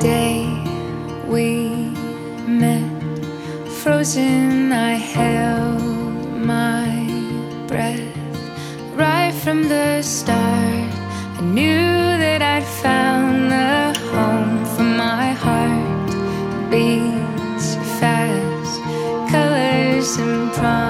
day we met, frozen, I held my breath. Right from the start, I knew that I'd found the home for my heart. Beats fast, colors and promise.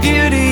beauty.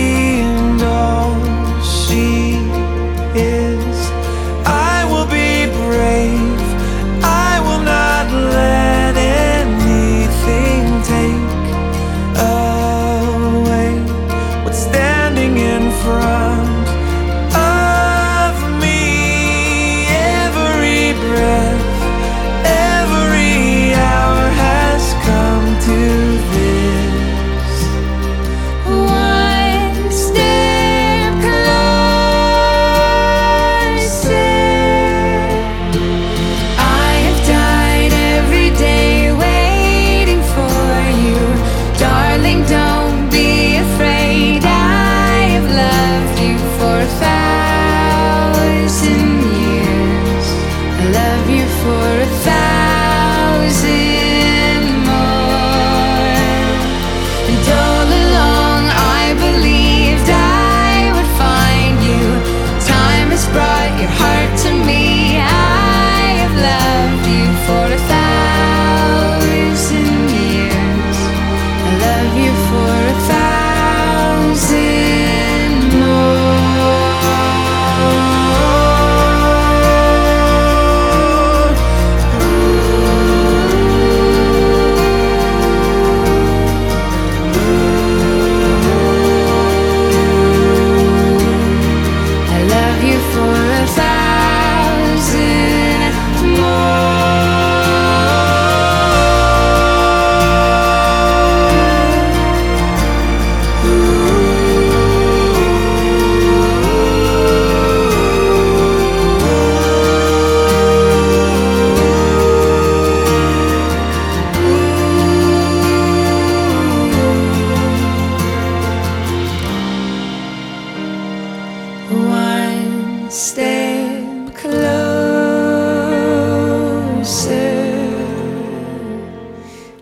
step closer.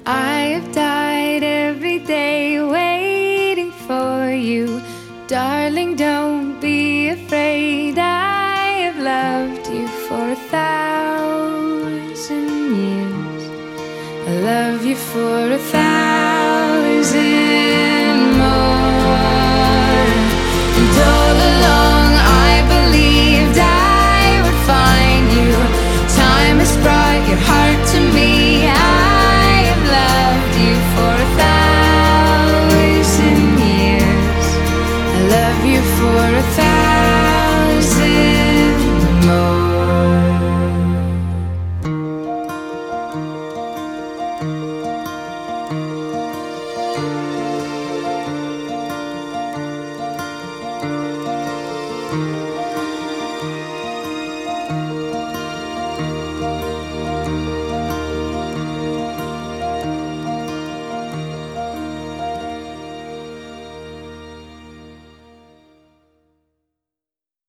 I've died every day waiting for you. Darling, don't be afraid. I have loved you for a thousand years. I love you for.